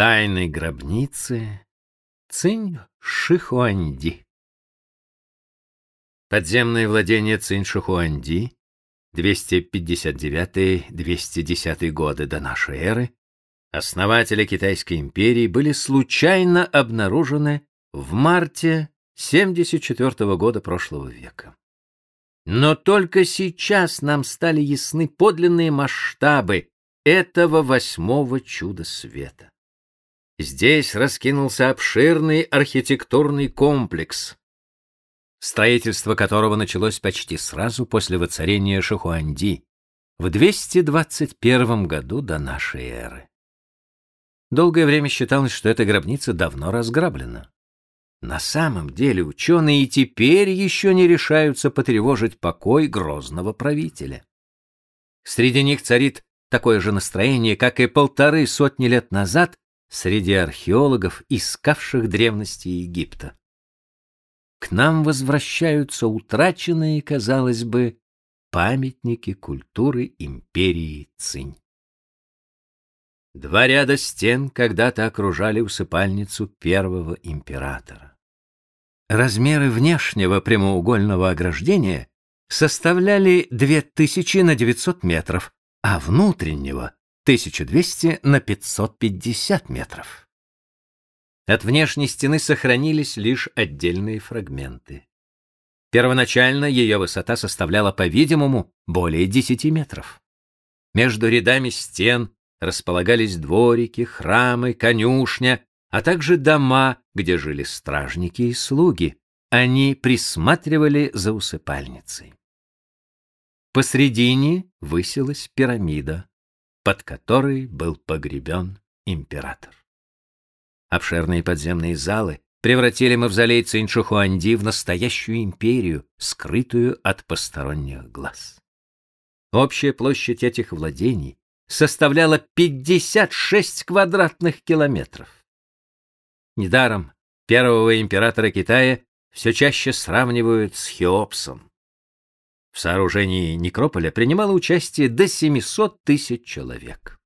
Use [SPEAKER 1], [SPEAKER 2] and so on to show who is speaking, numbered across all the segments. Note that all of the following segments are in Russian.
[SPEAKER 1] тайной гробницы Цинь Шихуанди. Подземное владение Цинь Шихуанди 259-210 годы до нашей эры основатели Китайской империи были случайно обнаружены в марте 74 -го года прошлого века. Но только сейчас нам стали ясны подлинные масштабы этого восьмого чуда света. Здесь раскинулся обширный архитектурный комплекс, строительство которого началось почти сразу после воцарения Шихуанди в 221 году до нашей эры. Долгое время считалось, что эта гробница давно разграблена. На самом деле ученые и теперь еще не решаются потревожить покой грозного правителя. Среди них царит такое же настроение, как и полторы сотни лет назад среди археологов, искавших древности Египта. К нам возвращаются утраченные, казалось бы, памятники культуры империи Цинь. Два ряда стен когда-то окружали усыпальницу первого императора. Размеры внешнего прямоугольного ограждения составляли 2000 на 900 метров, а внутреннего — 1200 на 550 метров. От внешней стены сохранились лишь отдельные фрагменты. Первоначально ее высота составляла, по-видимому, более 10 метров. Между рядами стен располагались дворики, храмы, конюшня, а также дома, где жили стражники и слуги. Они присматривали за усыпальницей. Посредине высилась пирамида, под которой был погребен император. Обширные подземные залы превратили мавзолей Циншухуанди в настоящую империю, скрытую от посторонних глаз. Общая площадь этих владений составляла 56 квадратных километров. Недаром первого императора Китая все чаще сравнивают с Хеопсом. В сооружении некрополя принимало участие до 700 тысяч человек.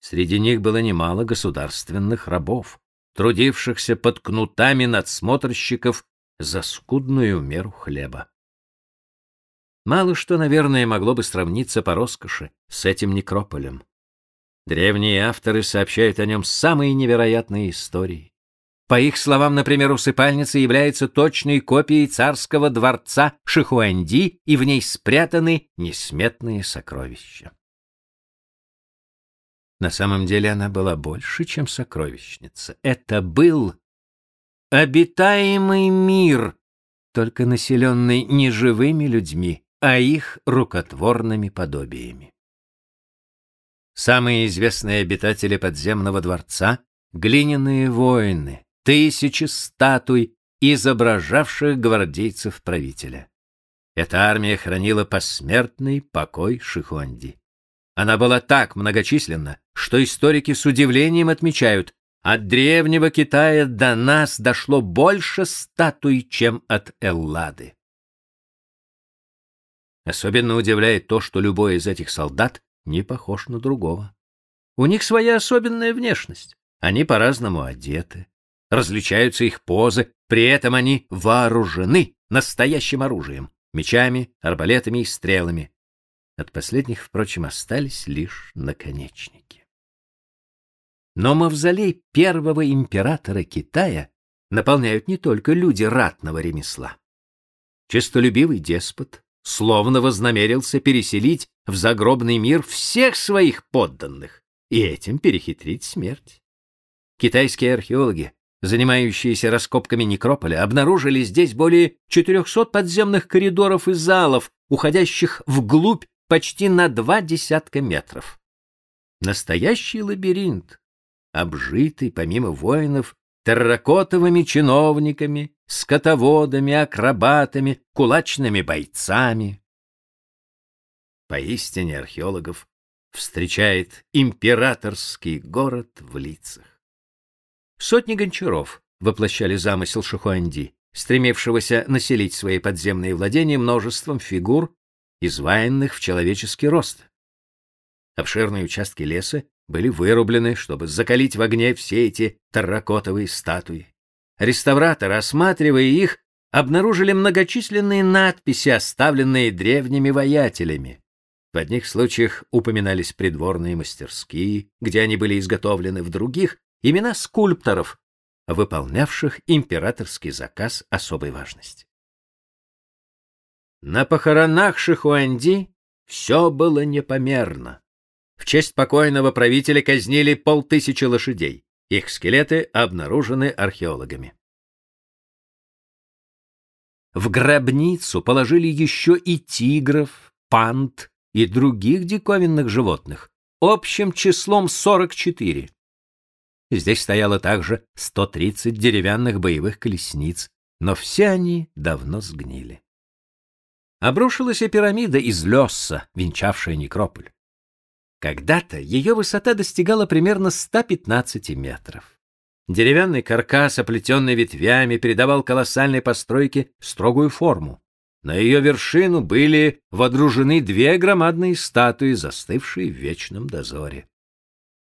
[SPEAKER 1] Среди них было немало государственных рабов, трудившихся под кнутами надсмотрщиков за скудную меру хлеба. Мало что, наверное, могло бы сравниться по роскоши с этим некрополем. Древние авторы сообщают о нем самые невероятные истории. По их словам, например, усыпальница является точной копией царского дворца Шихуанди, и в ней спрятаны несметные сокровища. На самом деле она была больше, чем сокровищница. Это был обитаемый мир, только населенный не живыми людьми, а их рукотворными подобиями. Самые известные обитатели подземного дворца — глиняные воины, тысячи статуй, изображавших гвардейцев правителя. Эта армия хранила посмертный покой Шихуанди. Она была так многочисленна, что историки с удивлением отмечают, от древнего Китая до нас дошло больше статуй, чем от Эллады. Особенно удивляет то, что любой из этих солдат не похож на другого. У них своя особенная внешность. Они по-разному одеты. Различаются их позы, при этом они вооружены настоящим оружием — мечами, арбалетами и стрелами. От последних, впрочем, остались лишь наконечники. Но мавзолей первого императора Китая наполняют не только люди ратного ремесла. Честолюбивый деспот, словно вознамерился переселить в загробный мир всех своих подданных и этим перехитрить смерть. Китайские археологи, занимающиеся раскопками некрополя, обнаружили здесь более 400 подземных коридоров и залов, уходящих вглубь почти на два десятка метров. Настоящий лабиринт, обжитый, помимо воинов, терракотовыми чиновниками, скотоводами, акробатами, кулачными бойцами. Поистине археологов встречает императорский город в лицах. Сотни гончаров воплощали замысел Шихуанди, стремившегося населить свои подземные владения множеством фигур, изваянных в человеческий рост. Обширные участки леса были вырублены, чтобы закалить в огне все эти терракотовые статуи. Реставраторы, осматривая их, обнаружили многочисленные надписи, оставленные древними воятелями. В одних случаях упоминались придворные мастерские, где они были изготовлены, в других — имена скульпторов, выполнявших императорский заказ особой важности. На похоронах Шихуанди все было непомерно. В честь покойного правителя казнили полтысячи лошадей. Их скелеты обнаружены археологами. В гробницу положили еще и тигров, панд и других диковинных животных, общим числом 44. Здесь стояло также 130 деревянных боевых колесниц, но все они давно сгнили. Обрушилась и пирамида из лёса, венчавшая некрополь. Когда-то ее высота достигала примерно 115 метров. Деревянный каркас, оплетенный ветвями, придавал колоссальной постройке строгую форму. На ее вершину были водружены две громадные статуи, застывшие в вечном дозоре.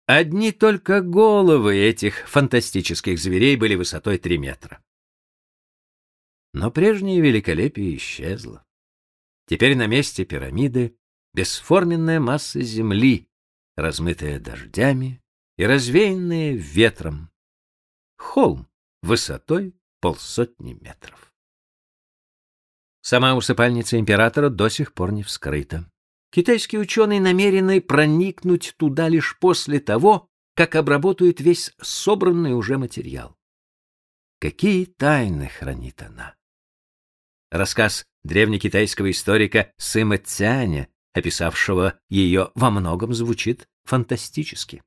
[SPEAKER 1] Одни только головы этих фантастических зверей были высотой три метра. Но прежнее великолепие исчезло. Теперь на месте пирамиды бесформенная масса земли, размытая дождями и развеянная ветром. Холм высотой полсотни метров. Сама усыпальница императора до сих пор не вскрыта. Китайские ученые намерены проникнуть туда лишь после того, как обработают весь собранный уже материал. Какие тайны хранит она? Рассказ древнекитайского историка Сыма Цяня, описавшего ее, во многом звучит фантастически.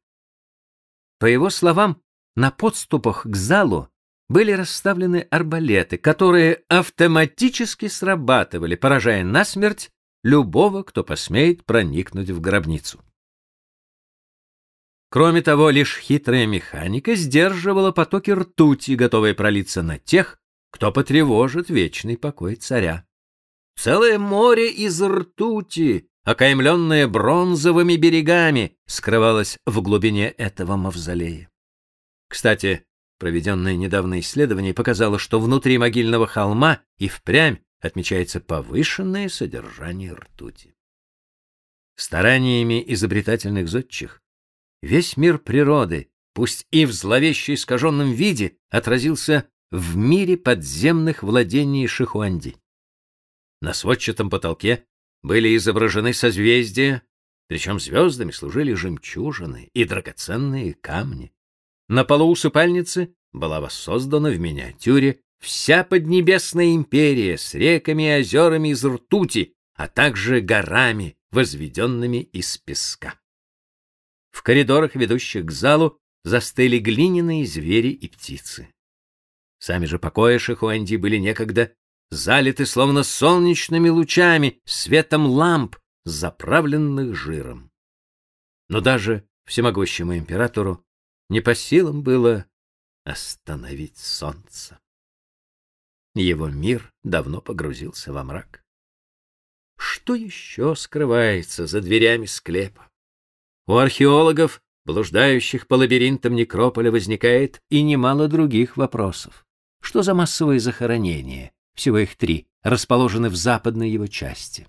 [SPEAKER 1] По его словам, на подступах к залу были расставлены арбалеты, которые автоматически срабатывали, поражая насмерть любого, кто посмеет проникнуть в гробницу. Кроме того, лишь хитрая механика сдерживала потоки ртути, готовые пролиться на тех, кто потревожит вечный покой царя. Целое море из ртути, окаймленное бронзовыми берегами, скрывалось в глубине этого мавзолея. Кстати, проведенное недавно исследование показало, что внутри могильного холма и впрямь отмечается повышенное содержание ртути. Стараниями изобретательных зодчих весь мир природы, пусть и в зловеще искаженном виде, отразился в мире подземных владений Шихуанди. На сводчатом потолке были изображены созвездия, причем звездами служили жемчужины и драгоценные камни. На полу усыпальницы была воссоздана в миниатюре вся Поднебесная империя с реками и озерами из ртути, а также горами, возведенными из песка. В коридорах, ведущих к залу, застыли глиняные звери и птицы. Сами же покои Шихуанди были некогда залиты словно солнечными лучами, светом ламп, заправленных жиром. Но даже всемогущему императору не по силам было остановить солнце. Его мир давно погрузился во мрак. Что еще скрывается за дверями склепа? У археологов, блуждающих по лабиринтам некрополя, возникает и немало других вопросов. Что за массовые захоронения? Всего их три, расположены в западной его части.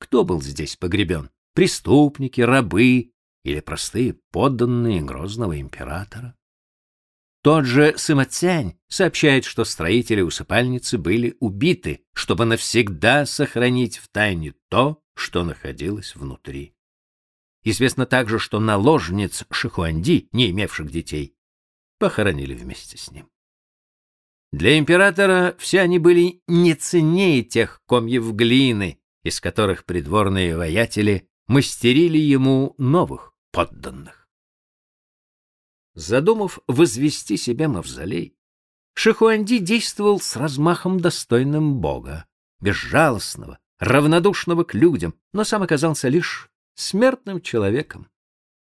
[SPEAKER 1] Кто был здесь погребен? Преступники, рабы или простые подданные грозного императора? Тот же Сымацянь сообщает, что строители усыпальницы были убиты, чтобы навсегда сохранить в тайне то, что находилось внутри. Известно также, что наложниц Шихуанди, не имевших детей, похоронили вместе с ним. Для императора все они были не ценнее тех комьев глины, из которых придворные воятели мастерили ему новых подданных. Задумав возвести себе мавзолей, Шихуанди действовал с размахом достойным бога, безжалостного, равнодушного к людям, но сам оказался лишь смертным человеком.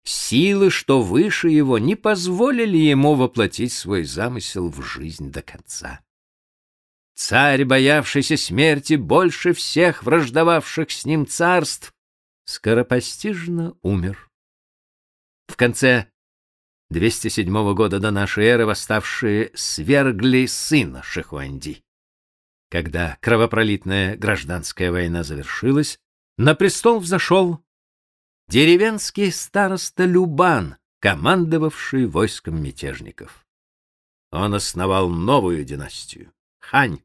[SPEAKER 1] Силы, что выше его, не позволили ему воплотить свой замысел в жизнь до конца. Царь, боявшийся смерти больше всех враждовавших с ним царств, скоропостижно умер В конце 207 года до нашей эры восставшие свергли сына Шихуанди. Когда кровопролитная гражданская война завершилась, на престол взошел деревенский староста Любан, командовавший войском мятежников. Он основал новую династию — Хань.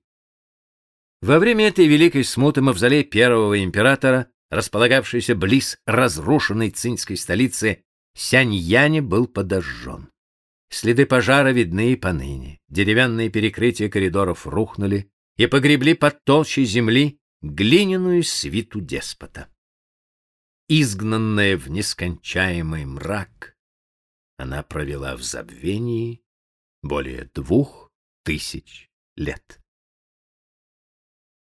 [SPEAKER 1] Во время этой великой смуты мавзолей первого императора, располагавшийся близ разрушенной цинской столицы Сяньяне, был подожжен. Следы пожара видны и поныне. Деревянные перекрытия коридоров рухнули и погребли под толщей земли глиняную свиту деспота. Изгнанная в нескончаемый мрак, она провела в забвении более двух тысяч лет.